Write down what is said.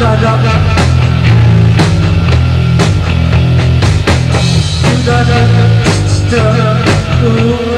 da da da da